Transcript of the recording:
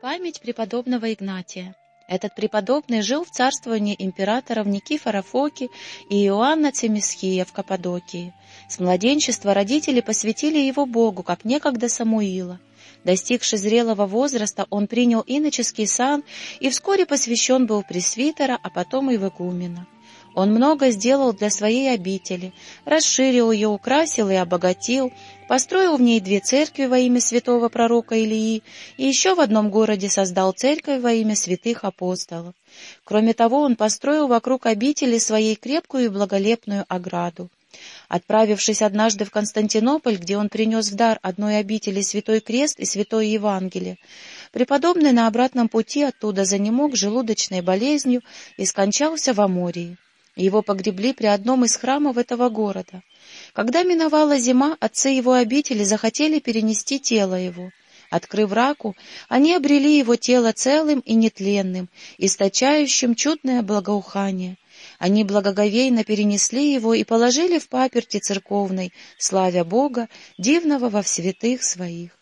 Память преподобного Игнатия. Этот преподобный жил в царствовании императоров Никифора Фоки и Иоанна Цемисхия в Каппадокии. С младенчества родители посвятили его Богу, как некогда Самуила. Достигши зрелого возраста, он принял иноческий сан и вскоре посвящен был пресвитера, а потом и в игумена. Он много сделал для своей обители, расширил ее, украсил и обогатил, построил в ней две церкви во имя святого пророка Илии и еще в одном городе создал церковь во имя святых апостолов. Кроме того, он построил вокруг обители своей крепкую и благолепную ограду. Отправившись однажды в Константинополь, где он принес в дар одной обители Святой Крест и Святое Евангелие, преподобный на обратном пути оттуда занемог желудочной болезнью и скончался в Амории. Его погребли при одном из храмов этого города. Когда миновала зима, отцы его обители захотели перенести тело его. Открыв раку, они обрели его тело целым и нетленным, источающим чудное благоухание. Они благоговейно перенесли его и положили в паперти церковной, славя Бога, дивного во святых своих.